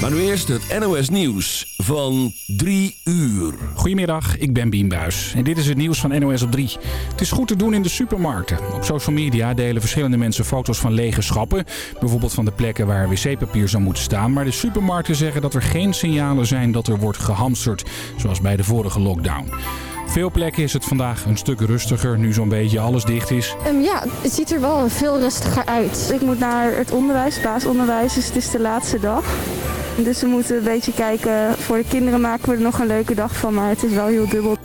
Maar nu eerst het NOS Nieuws van 3 uur. Goedemiddag, ik ben Bien Buijs en dit is het nieuws van NOS op 3. Het is goed te doen in de supermarkten. Op social media delen verschillende mensen foto's van lege schappen. Bijvoorbeeld van de plekken waar wc-papier zou moeten staan. Maar de supermarkten zeggen dat er geen signalen zijn dat er wordt gehamsterd. Zoals bij de vorige lockdown. Veel plekken is het vandaag een stuk rustiger, nu zo'n beetje alles dicht is. Um, ja, het ziet er wel veel rustiger uit. Ik moet naar het onderwijs, basisonderwijs, dus het is de laatste dag. Dus we moeten een beetje kijken, voor de kinderen maken we er nog een leuke dag van, maar het is wel heel dubbel.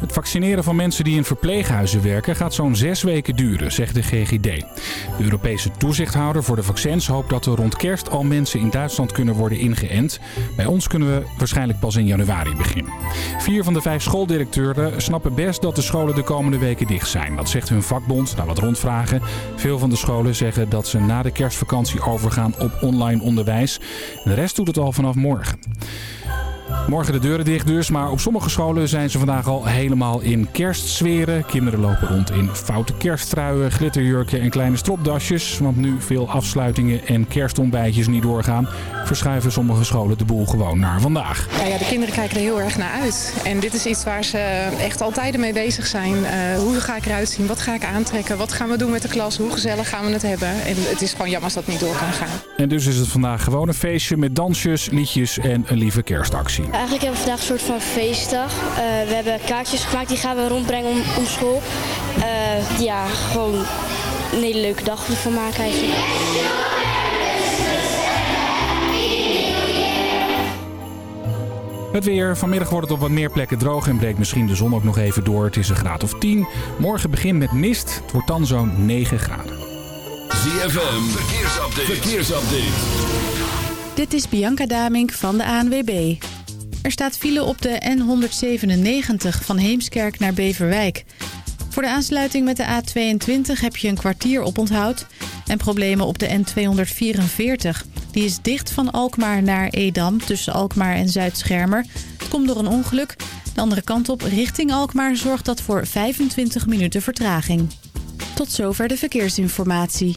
Het vaccineren van mensen die in verpleeghuizen werken gaat zo'n zes weken duren, zegt de GGD. De Europese toezichthouder voor de vaccins hoopt dat er rond kerst al mensen in Duitsland kunnen worden ingeënt. Bij ons kunnen we waarschijnlijk pas in januari beginnen. Vier van de vijf schooldirecteuren snappen best dat de scholen de komende weken dicht zijn. Dat zegt hun vakbond na wat rondvragen. Veel van de scholen zeggen dat ze na de kerstvakantie overgaan op online onderwijs. De rest doet het al vanaf morgen. Morgen de deuren dicht dus, maar op sommige scholen zijn ze vandaag al helemaal in kerstsferen. Kinderen lopen rond in foute kersttruien, glitterjurken en kleine stropdasjes. Want nu veel afsluitingen en kerstontbijtjes niet doorgaan, verschuiven sommige scholen de boel gewoon naar vandaag. Ja, ja, de kinderen kijken er heel erg naar uit. En dit is iets waar ze echt altijd mee bezig zijn. Uh, hoe ga ik eruit zien? Wat ga ik aantrekken? Wat gaan we doen met de klas? Hoe gezellig gaan we het hebben? En het is gewoon jammer als dat niet door kan gaan. En dus is het vandaag gewoon een feestje met dansjes, liedjes en een lieve kerstactie. Eigenlijk hebben we vandaag een soort van feestdag. Uh, we hebben kaartjes gemaakt, die gaan we rondbrengen om, om school. Uh, ja, gewoon een hele leuke dag ervan maken eigenlijk. Het weer. Vanmiddag wordt het op wat meer plekken droog en breekt misschien de zon ook nog even door. Het is een graad of 10. Morgen begint met mist. Het wordt dan zo'n 9 graden. ZFM. Verkeersupdate. Verkeersupdate. Dit is Bianca Damink van de ANWB. Er staat file op de N197 van Heemskerk naar Beverwijk. Voor de aansluiting met de A22 heb je een kwartier op onthoud. En problemen op de N244. Die is dicht van Alkmaar naar Edam tussen Alkmaar en Zuid-Schermer. Het komt door een ongeluk. De andere kant op richting Alkmaar zorgt dat voor 25 minuten vertraging. Tot zover de verkeersinformatie.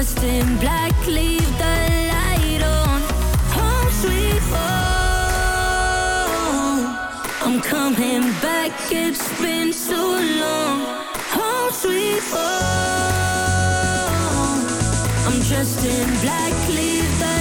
dressed in black, leave the light on. Home sweet home. I'm coming back, it's been so long. Home sweet home. I'm dressed in black, leave the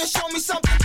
and show me something.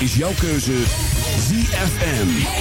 Is jouw keuze ZFM.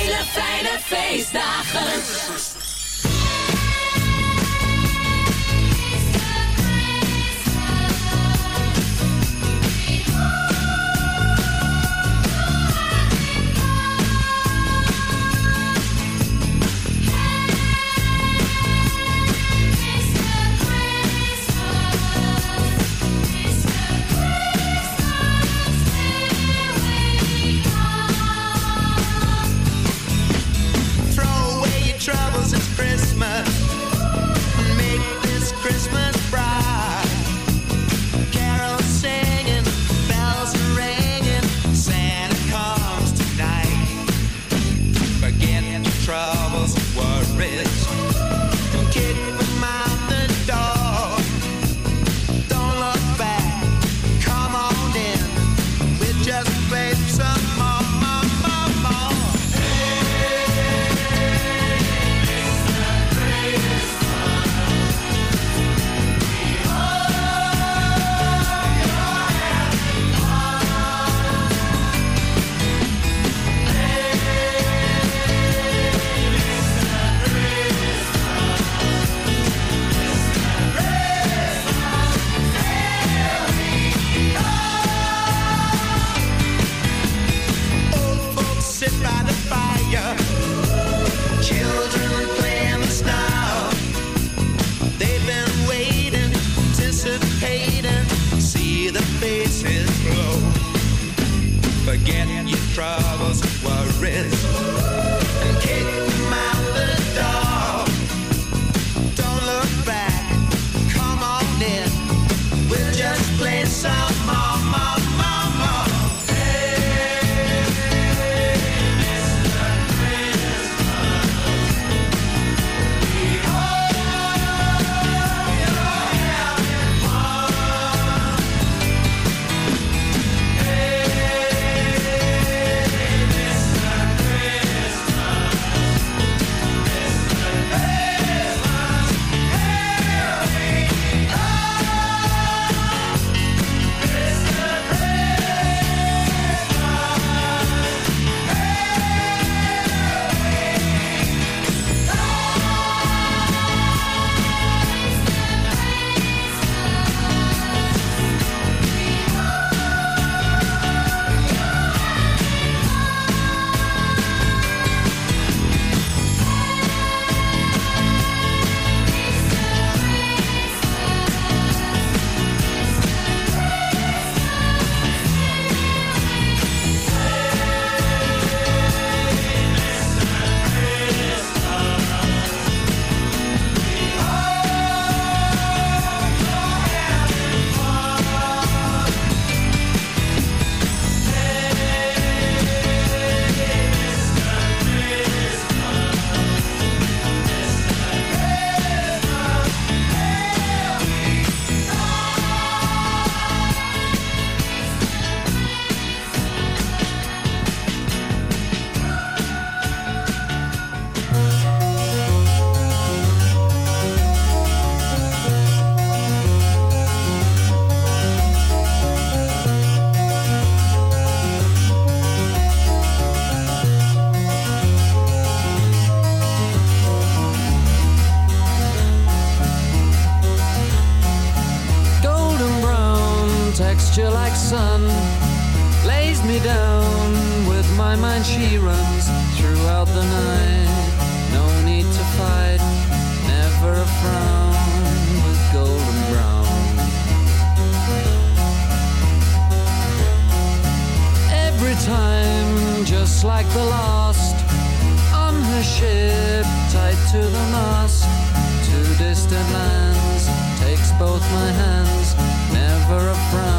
Throughout the night. No need to fight, never a frown with golden brown. Every time, just like the last, on her ship, tied to the mast, to distant lands, takes both my hands, never a frown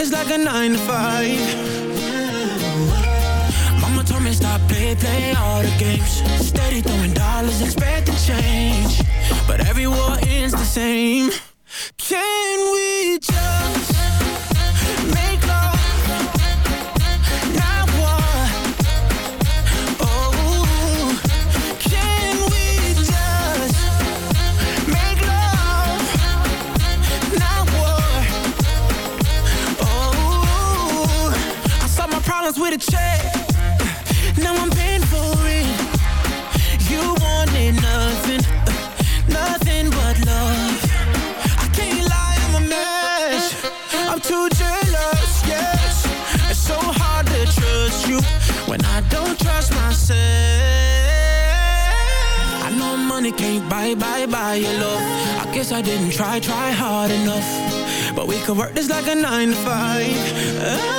This like a nine to five. Mama told me stop play, play all the games. Steady throwing dollars, expecting change. But every war ends the same. Can we just buy, buy, buy your love. I guess I didn't try, try hard enough. But we could work this like a nine to five. Ah.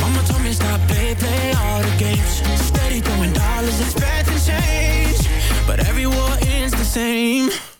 Mama told me stop play, play all the games. Steady throwing dollars, expecting change. But every war ends the same.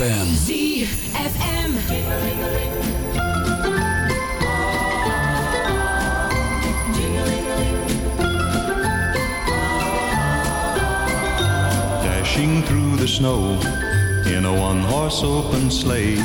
ZFM. ZFM. Dashing through the snow in a one-horse open sleigh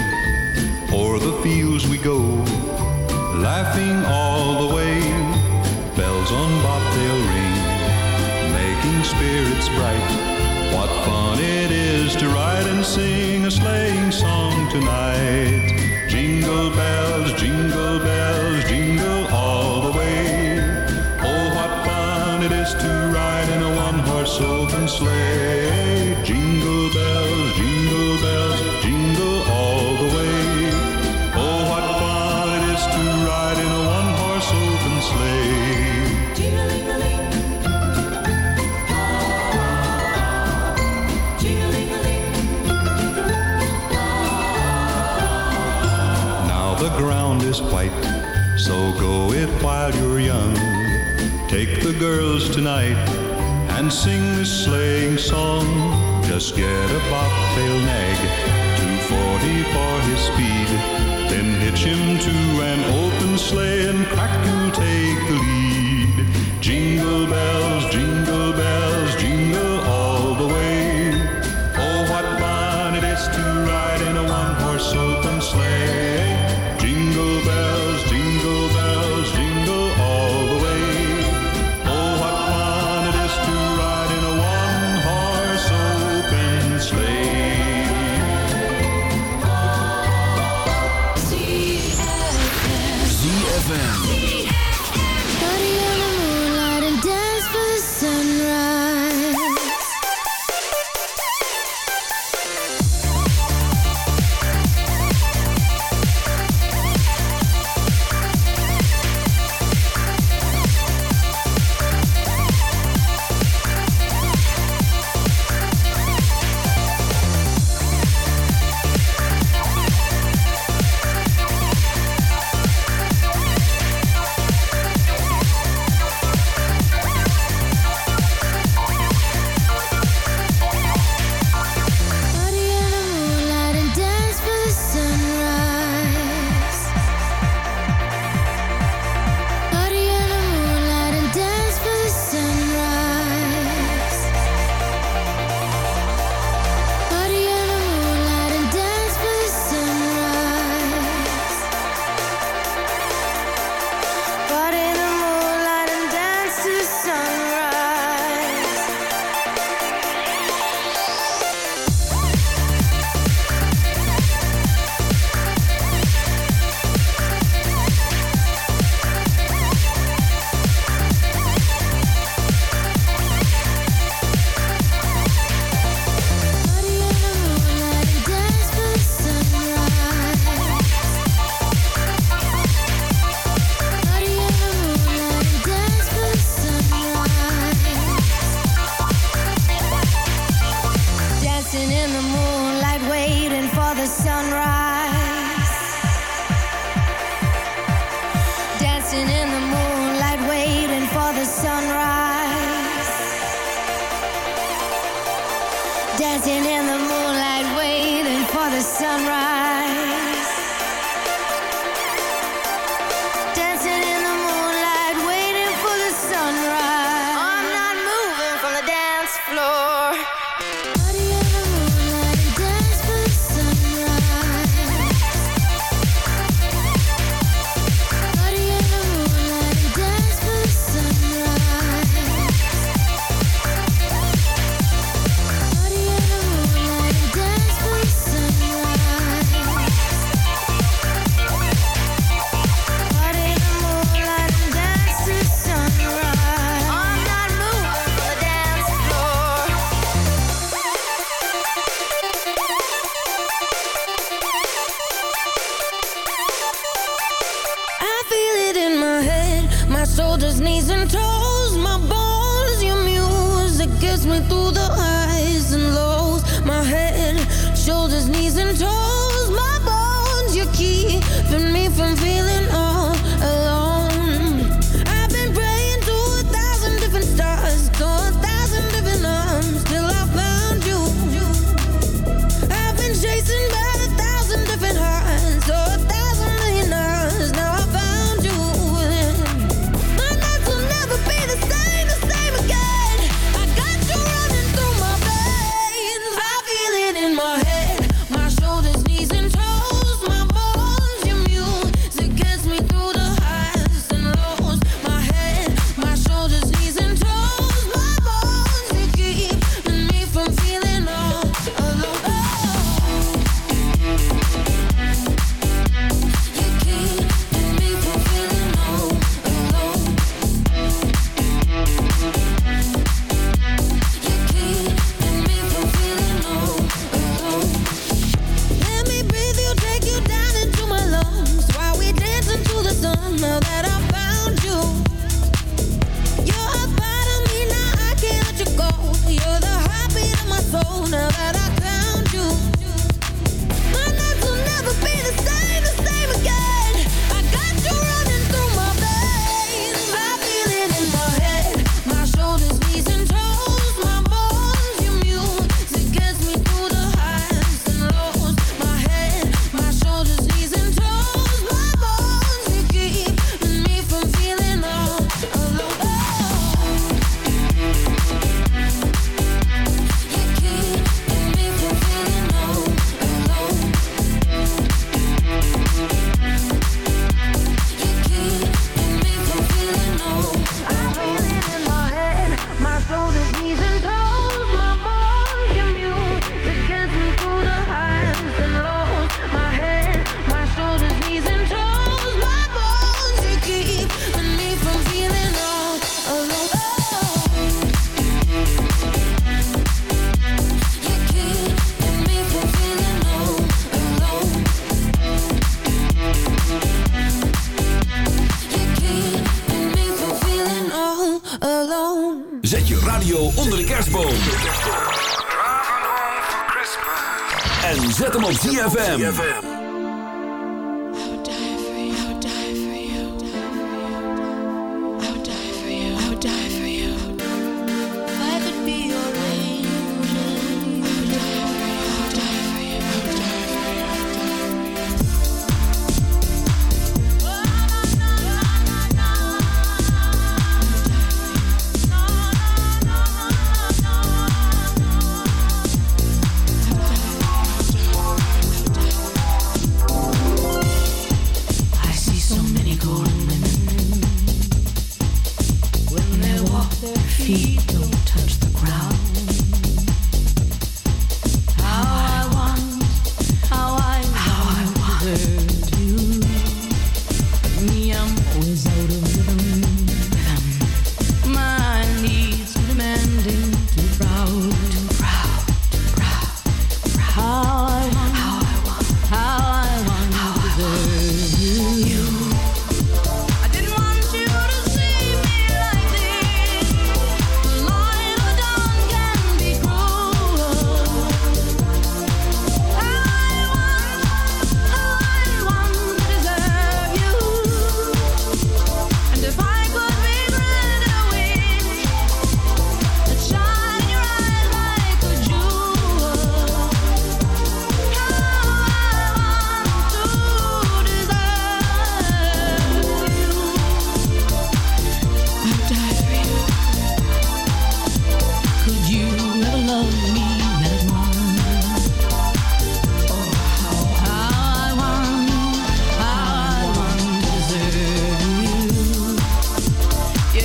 zet hem op ZFM.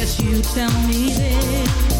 guess you tell me this.